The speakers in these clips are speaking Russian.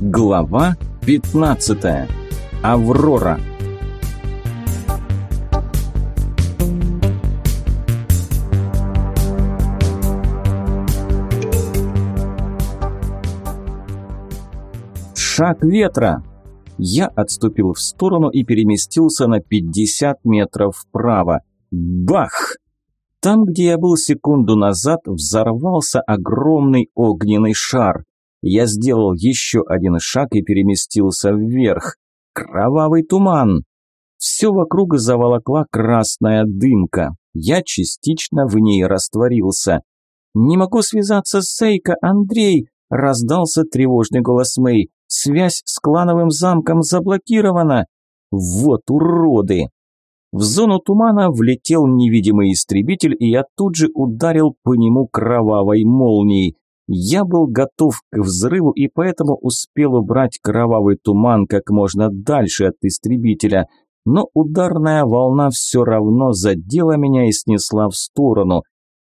Глава 15. Аврора. Шаг ветра. Я отступил в сторону и переместился на 50 метров вправо. Бах! Там, где я был секунду назад, взорвался огромный огненный шар. Я сделал еще один шаг и переместился вверх. Кровавый туман. Все вокруг заволокла красная дымка. Я частично в ней растворился. «Не могу связаться с Сейко, Андрей!» – раздался тревожный голос Мэй. «Связь с клановым замком заблокирована!» «Вот уроды!» В зону тумана влетел невидимый истребитель, и я тут же ударил по нему кровавой молнией. Я был готов к взрыву и поэтому успел убрать кровавый туман как можно дальше от истребителя, но ударная волна все равно задела меня и снесла в сторону.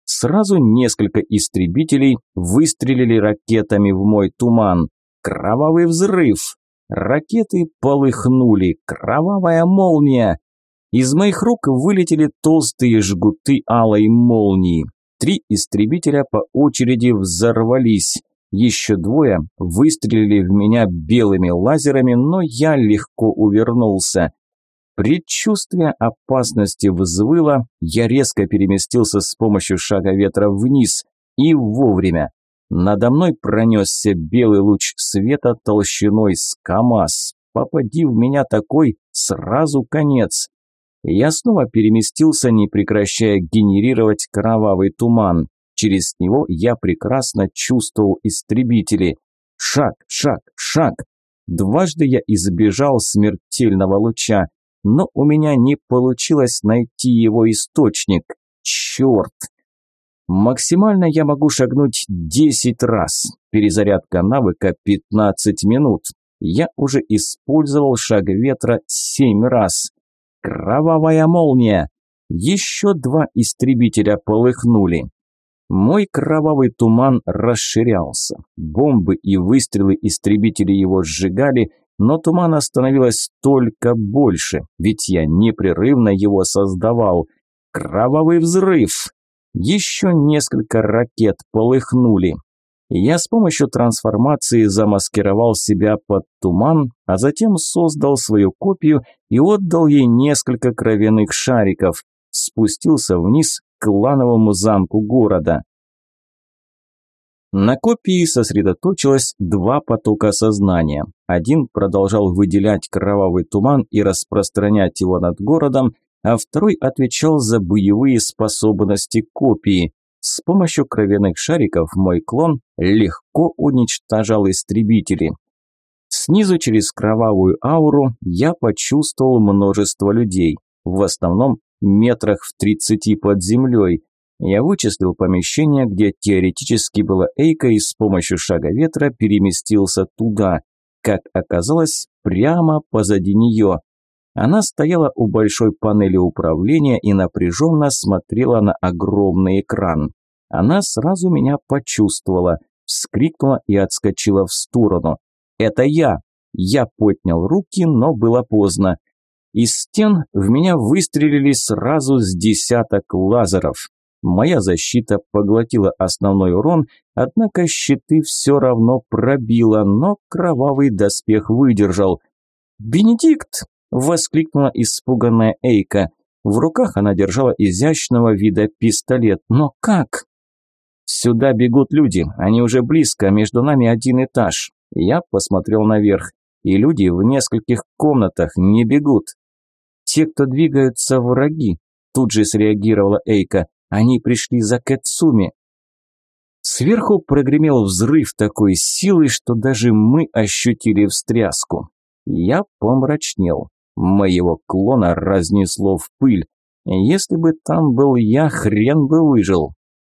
Сразу несколько истребителей выстрелили ракетами в мой туман. Кровавый взрыв. Ракеты полыхнули. Кровавая молния. Из моих рук вылетели толстые жгуты алой молнии. Три истребителя по очереди взорвались. Еще двое выстрелили в меня белыми лазерами, но я легко увернулся. Предчувствие опасности взвыло, я резко переместился с помощью шага ветра вниз. И вовремя. Надо мной пронесся белый луч света толщиной с КамАЗ. Попади в меня такой, сразу конец. Я снова переместился, не прекращая генерировать кровавый туман. Через него я прекрасно чувствовал истребители. Шаг, шаг, шаг. Дважды я избежал смертельного луча, но у меня не получилось найти его источник. Черт! Максимально я могу шагнуть 10 раз. Перезарядка навыка 15 минут. Я уже использовал шаг ветра 7 раз. Кровавая молния! Еще два истребителя полыхнули. Мой кровавый туман расширялся. Бомбы и выстрелы истребителей его сжигали, но тумана становилось только больше, ведь я непрерывно его создавал. Кровавый взрыв! Еще несколько ракет полыхнули. Я с помощью трансформации замаскировал себя под туман, а затем создал свою копию и отдал ей несколько кровяных шариков. Спустился вниз к клановому замку города. На копии сосредоточилось два потока сознания. Один продолжал выделять кровавый туман и распространять его над городом, а второй отвечал за боевые способности копии. С помощью кровяных шариков мой клон легко уничтожал истребители. Снизу через кровавую ауру я почувствовал множество людей, в основном метрах в тридцати под землей. Я вычислил помещение, где теоретически была Эйка и с помощью шага ветра переместился туда. Как оказалось, прямо позади нее. Она стояла у большой панели управления и напряженно смотрела на огромный экран. Она сразу меня почувствовала, вскрикнула и отскочила в сторону. «Это я!» Я поднял руки, но было поздно. Из стен в меня выстрелили сразу с десяток лазеров. Моя защита поглотила основной урон, однако щиты все равно пробило, но кровавый доспех выдержал. «Бенедикт!» – воскликнула испуганная Эйка. В руках она держала изящного вида пистолет. «Но как?» «Сюда бегут люди, они уже близко, между нами один этаж». Я посмотрел наверх, и люди в нескольких комнатах не бегут. «Те, кто двигаются, враги», – тут же среагировала Эйка. «Они пришли за Кэтсуми». Сверху прогремел взрыв такой силы, что даже мы ощутили встряску. Я помрачнел. Моего клона разнесло в пыль. Если бы там был я, хрен бы выжил.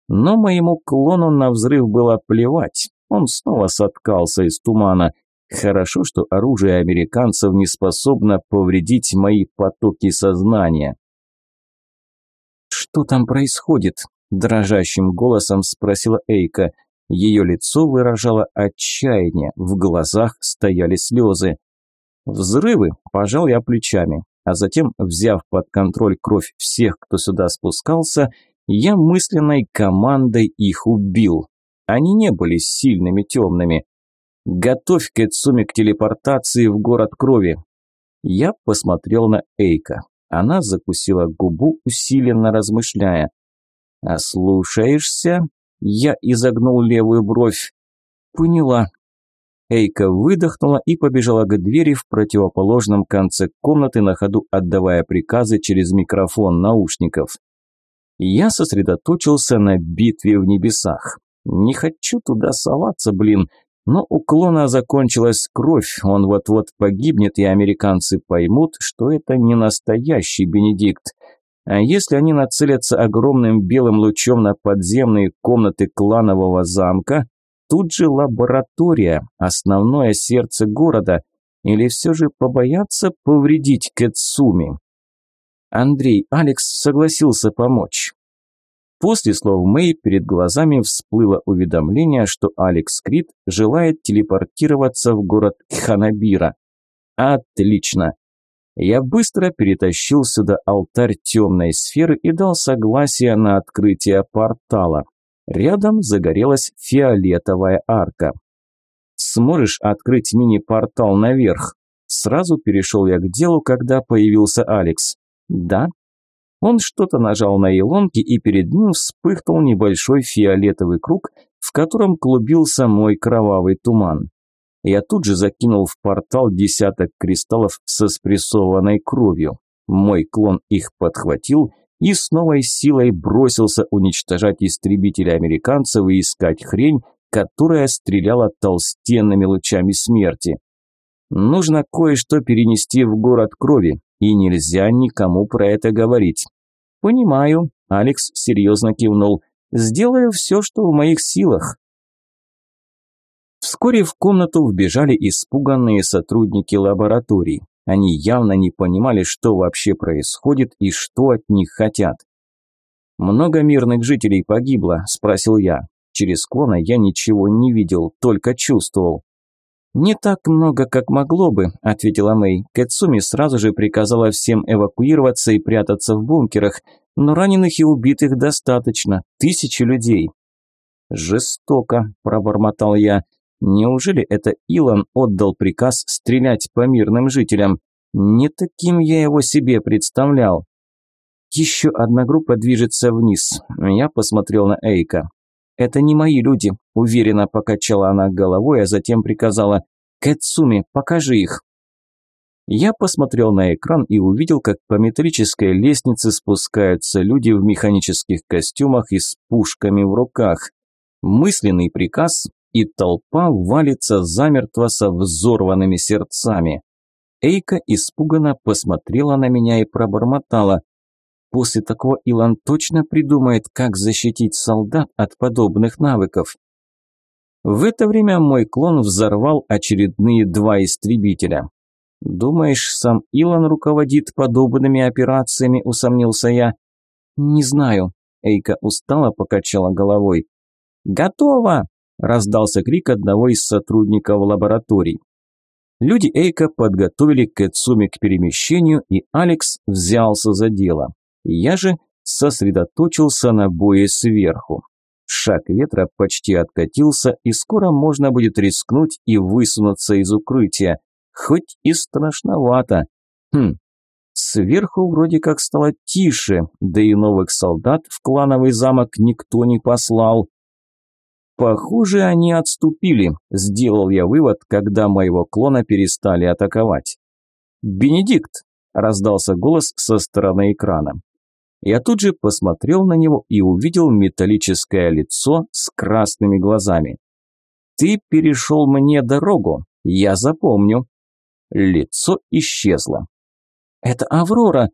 Но моему клону на взрыв было плевать. Он снова соткался из тумана. Хорошо, что оружие американцев не способно повредить мои потоки сознания. «Что там происходит?» – дрожащим голосом спросила Эйка. Ее лицо выражало отчаяние, в глазах стояли слезы. Взрывы, пожал я плечами, а затем, взяв под контроль кровь всех, кто сюда спускался, я мысленной командой их убил. Они не были сильными темными. Готовь Кэцуми к телепортации в город крови. Я посмотрел на Эйка. Она закусила губу, усиленно размышляя. «Ослушаешься?» Я изогнул левую бровь. «Поняла». Эйка выдохнула и побежала к двери в противоположном конце комнаты, на ходу отдавая приказы через микрофон наушников. Я сосредоточился на битве в небесах. Не хочу туда соваться, блин, но у клона закончилась кровь, он вот-вот погибнет, и американцы поймут, что это не настоящий Бенедикт. А если они нацелятся огромным белым лучом на подземные комнаты кланового замка, тут же лаборатория, основное сердце города, или все же побоятся повредить Кэтсуми? Андрей Алекс согласился помочь. После слов Мэй перед глазами всплыло уведомление, что Алекс Крид желает телепортироваться в город Ханабира. Отлично. Я быстро перетащил сюда алтарь темной сферы и дал согласие на открытие портала. Рядом загорелась фиолетовая арка. «Сможешь открыть мини-портал наверх?» Сразу перешел я к делу, когда появился Алекс. «Да». Он что-то нажал на илонки, и перед ним вспыхнул небольшой фиолетовый круг, в котором клубился мой кровавый туман. Я тут же закинул в портал десяток кристаллов со спрессованной кровью. Мой клон их подхватил и с новой силой бросился уничтожать истребители американцев и искать хрень, которая стреляла толстенными лучами смерти. Нужно кое-что перенести в город крови, и нельзя никому про это говорить. Понимаю, Алекс серьезно кивнул. Сделаю все, что в моих силах. Вскоре в комнату вбежали испуганные сотрудники лабораторий. Они явно не понимали, что вообще происходит и что от них хотят. «Много мирных жителей погибло?» – спросил я. Через клона я ничего не видел, только чувствовал. «Не так много, как могло бы», – ответила Мэй. Кэцуми сразу же приказала всем эвакуироваться и прятаться в бункерах, но раненых и убитых достаточно, тысячи людей. «Жестоко», – пробормотал я. Неужели это Илон отдал приказ стрелять по мирным жителям? Не таким я его себе представлял. Еще одна группа движется вниз. Я посмотрел на Эйка. «Это не мои люди», – уверенно покачала она головой, а затем приказала «Кэтсуми, покажи их». Я посмотрел на экран и увидел, как по металлической лестнице спускаются люди в механических костюмах и с пушками в руках. Мысленный приказ и толпа валится замертво со взорванными сердцами. Эйка испуганно посмотрела на меня и пробормотала. После такого Илон точно придумает, как защитить солдат от подобных навыков. В это время мой клон взорвал очередные два истребителя. «Думаешь, сам Илон руководит подобными операциями?» – усомнился я. «Не знаю», – Эйка устало покачала головой. «Готово!» Раздался крик одного из сотрудников лабораторий. Люди Эйка подготовили Кэцуми к перемещению, и Алекс взялся за дело. Я же сосредоточился на бое сверху. Шаг ветра почти откатился, и скоро можно будет рискнуть и высунуться из укрытия. Хоть и страшновато. Хм, сверху вроде как стало тише, да и новых солдат в клановый замок никто не послал. Похоже, они отступили, сделал я вывод, когда моего клона перестали атаковать. «Бенедикт!» – раздался голос со стороны экрана. Я тут же посмотрел на него и увидел металлическое лицо с красными глазами. «Ты перешел мне дорогу, я запомню». Лицо исчезло. «Это Аврора!»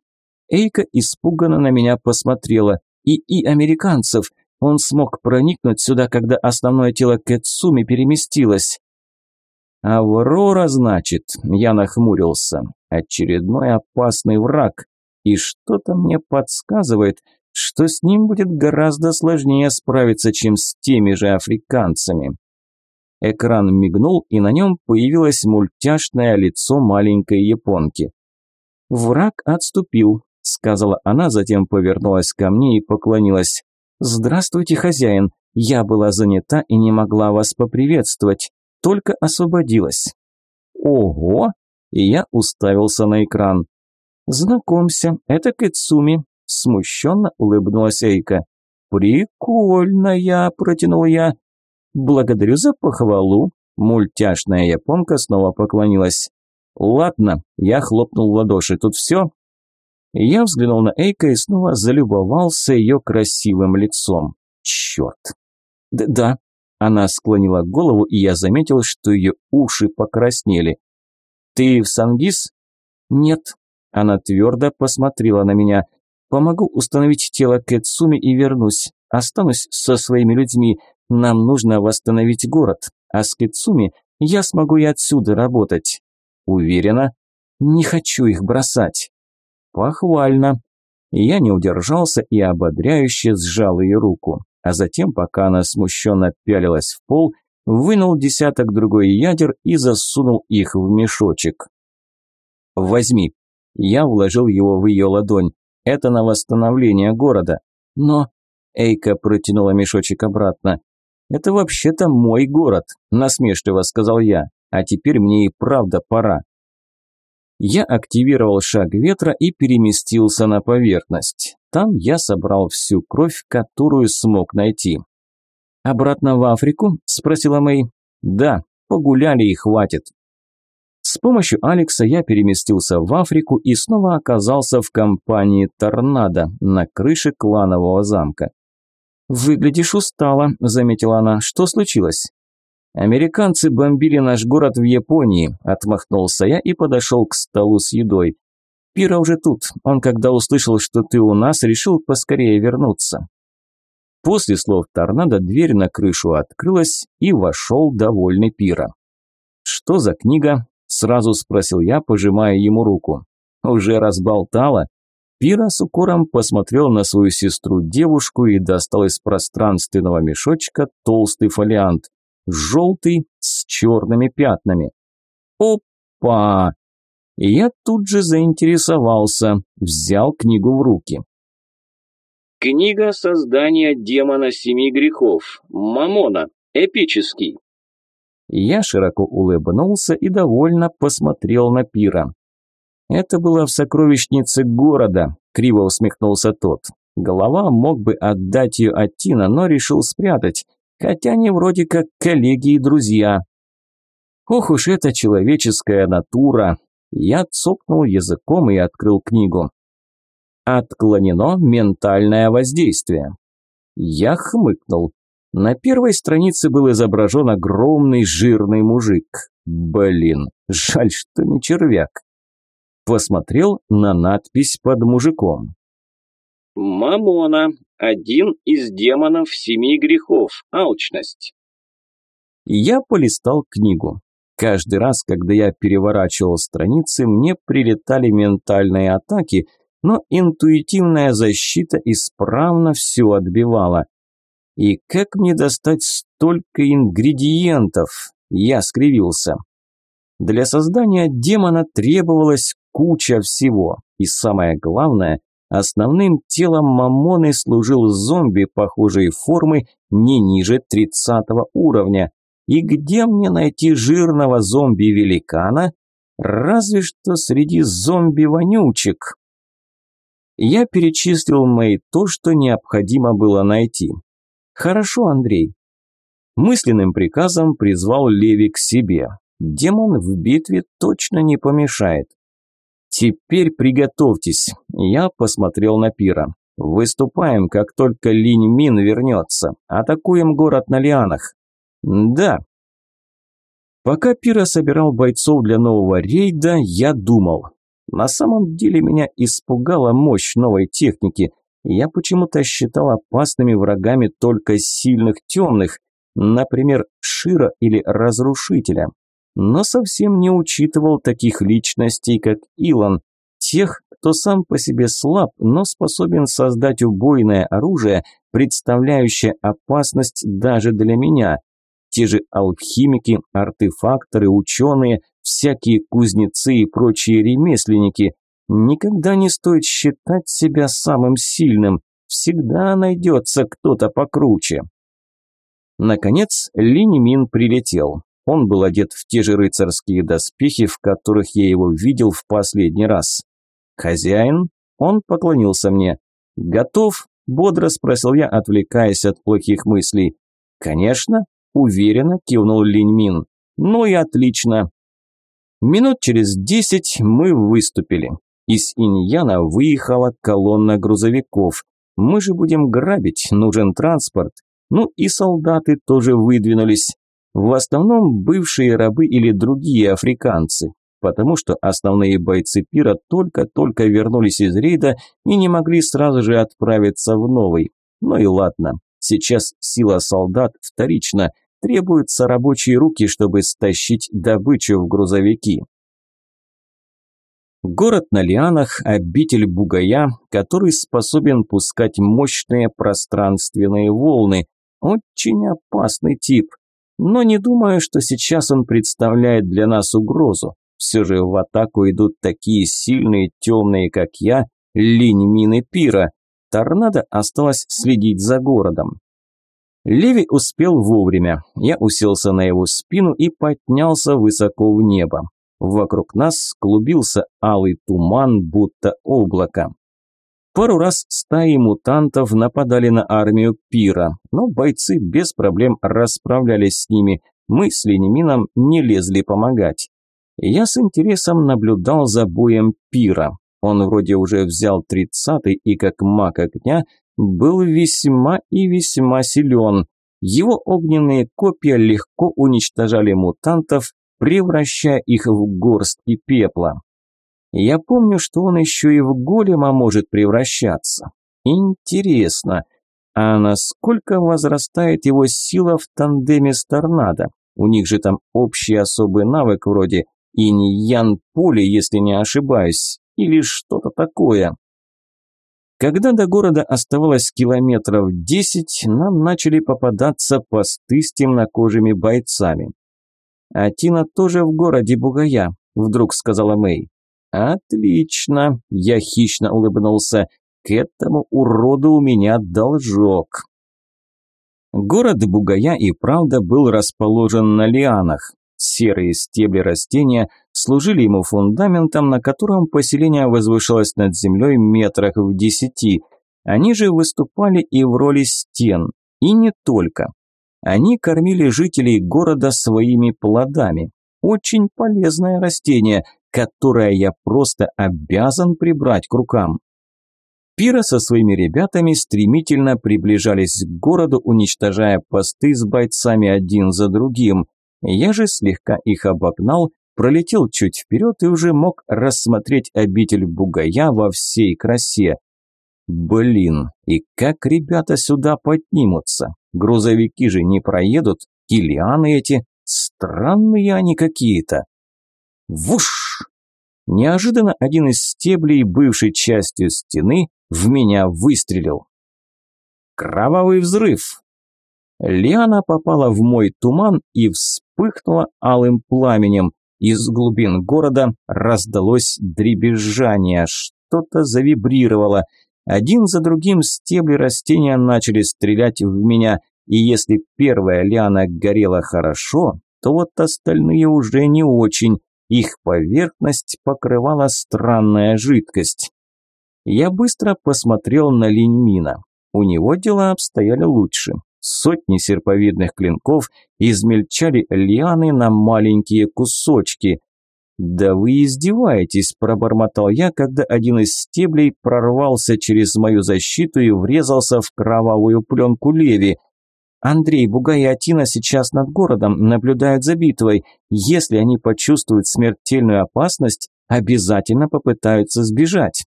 Эйка испуганно на меня посмотрела. «И и американцев! Он смог проникнуть сюда, когда основное тело Кэтсуми переместилось. «Аврора, значит», – я нахмурился. «Очередной опасный враг. И что-то мне подсказывает, что с ним будет гораздо сложнее справиться, чем с теми же африканцами. Экран мигнул, и на нем появилось мультяшное лицо маленькой японки. «Враг отступил», – сказала она, затем повернулась ко мне и поклонилась. «Здравствуйте, хозяин. Я была занята и не могла вас поприветствовать, только освободилась». «Ого!» – и я уставился на экран. «Знакомься, это Кэцуми», – смущенно улыбнулась Эйка. «Прикольно я», – протянул я. «Благодарю за похвалу», – мультяшная японка снова поклонилась. «Ладно», – я хлопнул в ладоши, – «тут все?» Я взглянул на Эйка и снова залюбовался ее красивым лицом. Черт. Д да, она склонила голову, и я заметил, что ее уши покраснели. «Ты в Сангис?» «Нет». Она твердо посмотрела на меня. «Помогу установить тело Кэцуми и вернусь. Останусь со своими людьми. Нам нужно восстановить город. А с Кэцуми я смогу и отсюда работать». «Уверена?» «Не хочу их бросать». «Похвально». Я не удержался и ободряюще сжал ее руку а затем, пока она смущенно пялилась в пол, вынул десяток другой ядер и засунул их в мешочек. «Возьми». Я вложил его в ее ладонь. «Это на восстановление города». «Но...» Эйка протянула мешочек обратно. «Это вообще-то мой город», – насмешливо сказал я. «А теперь мне и правда пора». Я активировал шаг ветра и переместился на поверхность. Там я собрал всю кровь, которую смог найти. «Обратно в Африку?» – спросила Мэй. «Да, погуляли и хватит». С помощью Алекса я переместился в Африку и снова оказался в компании «Торнадо» на крыше кланового замка. «Выглядишь устало», – заметила она. «Что случилось?» «Американцы бомбили наш город в Японии», – отмахнулся я и подошел к столу с едой. «Пира уже тут. Он, когда услышал, что ты у нас, решил поскорее вернуться». После слов торнадо дверь на крышу открылась, и вошел довольный Пира. «Что за книга?» – сразу спросил я, пожимая ему руку. «Уже разболтала?» Пира с укором посмотрел на свою сестру-девушку и достал из пространственного мешочка толстый фолиант желтый с черными пятнами. Опа! Я тут же заинтересовался, взял книгу в руки. Книга создания демона семи грехов. Мамона. Эпический. Я широко улыбнулся и довольно посмотрел на пира. Это было в сокровищнице города, криво усмехнулся тот. Голова мог бы отдать ее Атина, но решил спрятать, хотя они вроде как коллеги и друзья. Ох уж эта человеческая натура. Я цокнул языком и открыл книгу. Отклонено ментальное воздействие. Я хмыкнул. На первой странице был изображен огромный жирный мужик. Блин, жаль, что не червяк. Посмотрел на надпись под мужиком. Мамона, один из демонов семи грехов, алчность. Я полистал книгу. Каждый раз, когда я переворачивал страницы, мне прилетали ментальные атаки, но интуитивная защита исправно все отбивала. И как мне достать столько ингредиентов? Я скривился. Для создания демона требовалась куча всего, и самое главное, Основным телом Мамоны служил зомби похожей формы не ниже 30 уровня. И где мне найти жирного зомби-великана? Разве что среди зомби-вонючек. Я перечислил Мэй то, что необходимо было найти. Хорошо, Андрей. Мысленным приказом призвал Леви к себе. Демон в битве точно не помешает. «Теперь приготовьтесь», – я посмотрел на пира. «Выступаем, как только Линь Мин вернется. Атакуем город на лианах». «Да». Пока Пира собирал бойцов для нового рейда, я думал. На самом деле меня испугала мощь новой техники. Я почему-то считал опасными врагами только сильных темных, например, Шира или Разрушителя но совсем не учитывал таких личностей, как Илон. Тех, кто сам по себе слаб, но способен создать убойное оружие, представляющее опасность даже для меня. Те же алхимики, артефакторы, ученые, всякие кузнецы и прочие ремесленники. Никогда не стоит считать себя самым сильным. Всегда найдется кто-то покруче. Наконец, Линь Мин прилетел. Он был одет в те же рыцарские доспехи, в которых я его видел в последний раз. «Хозяин?» Он поклонился мне. «Готов?» – бодро спросил я, отвлекаясь от плохих мыслей. «Конечно», – уверенно кивнул Линь. «Ну и отлично». Минут через десять мы выступили. Из Иньяна выехала колонна грузовиков. Мы же будем грабить, нужен транспорт. Ну и солдаты тоже выдвинулись. В основном бывшие рабы или другие африканцы, потому что основные бойцы пира только-только вернулись из рейда и не могли сразу же отправиться в новый. Ну и ладно, сейчас сила солдат вторична, требуются рабочие руки, чтобы стащить добычу в грузовики. Город на лианах – обитель бугая, который способен пускать мощные пространственные волны. Очень опасный тип. Но не думаю, что сейчас он представляет для нас угрозу. Все же в атаку идут такие сильные темные, как я, линь мины пира. Торнадо осталось следить за городом. Леви успел вовремя. Я уселся на его спину и поднялся высоко в небо. Вокруг нас клубился алый туман, будто облако. Пару раз стаи мутантов нападали на армию Пира, но бойцы без проблем расправлялись с ними, мы с Ленимином не лезли помогать. Я с интересом наблюдал за боем Пира. Он вроде уже взял тридцатый и как маг огня был весьма и весьма силен. Его огненные копья легко уничтожали мутантов, превращая их в горстки пепла. Я помню, что он еще и в голема может превращаться. Интересно, а насколько возрастает его сила в тандеме с торнадо? У них же там общий особый навык вроде иньян поле, если не ошибаюсь, или что-то такое. Когда до города оставалось километров десять, нам начали попадаться посты с темнокожими бойцами. «А Тина тоже в городе Бугая», – вдруг сказала Мэй. «Отлично», – я хищно улыбнулся. «К этому уроду у меня должок». Город Бугая и правда был расположен на лианах. Серые стебли растения служили ему фундаментом, на котором поселение возвышалось над землей метрах в десяти. Они же выступали и в роли стен. И не только. Они кормили жителей города своими плодами. Очень полезное растение, которое я просто обязан прибрать к рукам. Пира со своими ребятами стремительно приближались к городу, уничтожая посты с бойцами один за другим. Я же слегка их обогнал, пролетел чуть вперед и уже мог рассмотреть обитель Бугая во всей красе. Блин, и как ребята сюда поднимутся? Грузовики же не проедут, и лианы эти, странные они какие-то. Вуш! Неожиданно один из стеблей, бывшей частью стены, в меня выстрелил. Кровавый взрыв! Лиана попала в мой туман и вспыхнула алым пламенем. Из глубин города раздалось дребезжание, что-то завибрировало – один за другим стебли растения начали стрелять в меня, и если первая лиана горела хорошо, то вот остальные уже не очень, их поверхность покрывала странная жидкость. Я быстро посмотрел на Линьмина. У него дела обстояли лучше. Сотни серповидных клинков измельчали лианы на маленькие кусочки. «Да вы издеваетесь», – пробормотал я, когда один из стеблей прорвался через мою защиту и врезался в кровавую пленку Леви. «Андрей, Бугай и Атина сейчас над городом, наблюдают за битвой. Если они почувствуют смертельную опасность, обязательно попытаются сбежать».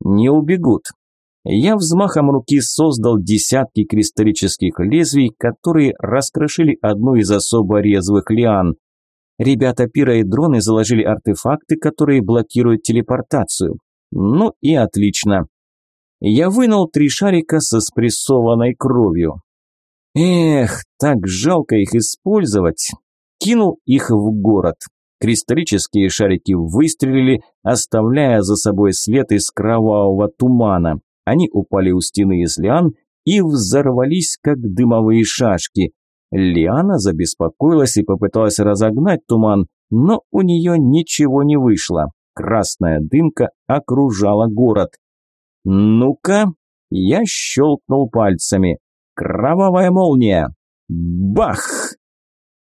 «Не убегут». Я взмахом руки создал десятки кристаллических лезвий, которые раскрошили одну из особо резвых лиан – Ребята Пира и дроны заложили артефакты, которые блокируют телепортацию. Ну и отлично. Я вынул три шарика со спрессованной кровью. Эх, так жалко их использовать. Кинул их в город. Кристаллические шарики выстрелили, оставляя за собой след из кровавого тумана. Они упали у стены из лиан и взорвались, как дымовые шашки. Лиана забеспокоилась и попыталась разогнать туман, но у нее ничего не вышло. Красная дымка окружала город. «Ну-ка!» Я щелкнул пальцами. «Кровавая молния!» Бах!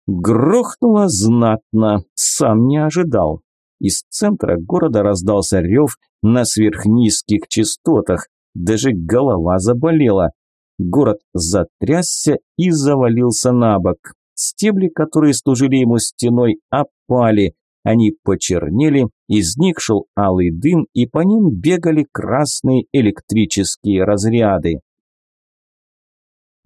Грохнуло знатно, сам не ожидал. Из центра города раздался рев на сверхнизких частотах, даже голова заболела. Город затрясся и завалился на бок. Стебли, которые служили ему стеной, опали. Они почернели, из них шел алый дым, и по ним бегали красные электрические разряды.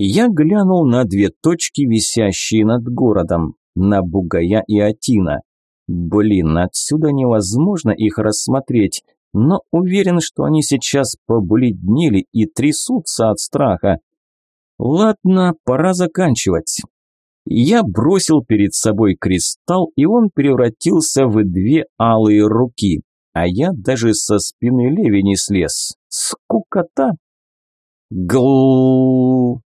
Я глянул на две точки, висящие над городом, на Бугая и Атина. Блин, отсюда невозможно их рассмотреть, но уверен, что они сейчас побледнели и трясутся от страха. Ладно, пора заканчивать. Я бросил перед собой кристалл, и он превратился в две алые руки. А я даже со спины Леви не слез. Скукота. Гл.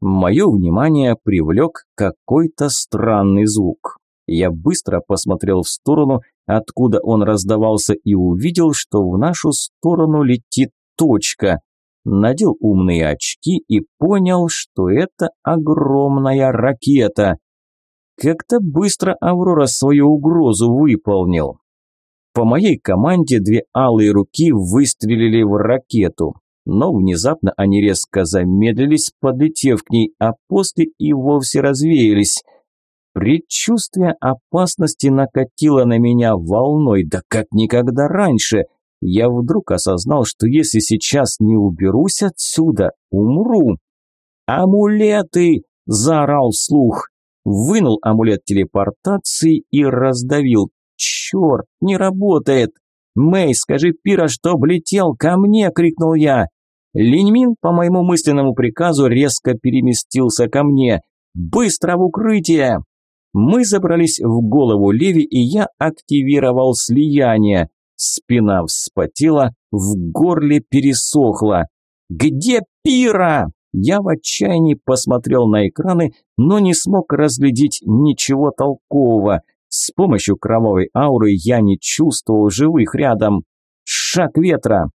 Мое внимание привлек какой-то странный звук. Я быстро посмотрел в сторону, откуда он раздавался, и увидел, что в нашу сторону летит точка. Надел умные очки и понял, что это огромная ракета. Как-то быстро Аврора свою угрозу выполнил. По моей команде две алые руки выстрелили в ракету, но внезапно они резко замедлились, подлетев к ней, а после и вовсе развеялись – Предчувствие опасности накатило на меня волной, да как никогда раньше. Я вдруг осознал, что если сейчас не уберусь отсюда, умру. «Амулеты!» – заорал вслух. Вынул амулет телепортации и раздавил. «Черт, не работает!» «Мэй, скажи Пира, чтоб летел ко мне!» – крикнул я. Линьмин по моему мысленному приказу резко переместился ко мне. «Быстро в укрытие!» Мы забрались в голову Леви, и я активировал слияние. Спина вспотела, в горле пересохла. «Где Пира?» Я в отчаянии посмотрел на экраны, но не смог разглядеть ничего толкового. С помощью кровавой ауры я не чувствовал живых рядом. Шаг ветра.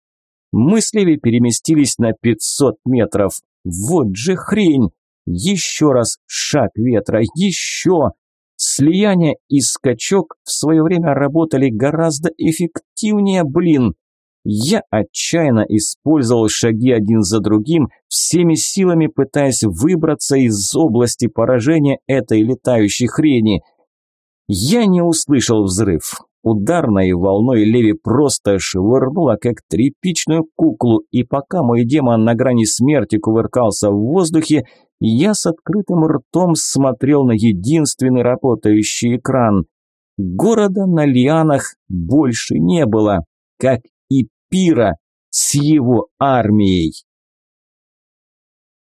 Мы с Леви переместились на 500 метров. Вот же хрень! Еще раз шаг ветра, еще! Слияние и скачок в свое время работали гораздо эффективнее, блин. Я отчаянно использовал шаги один за другим, всеми силами пытаясь выбраться из области поражения этой летающей хрени. Я не услышал взрыв. Ударной волной Леви просто швырнула, как тряпичную куклу, и пока мой демон на грани смерти кувыркался в воздухе, я с открытым ртом смотрел на единственный работающий экран. Города на лианах больше не было, как и пира с его армией.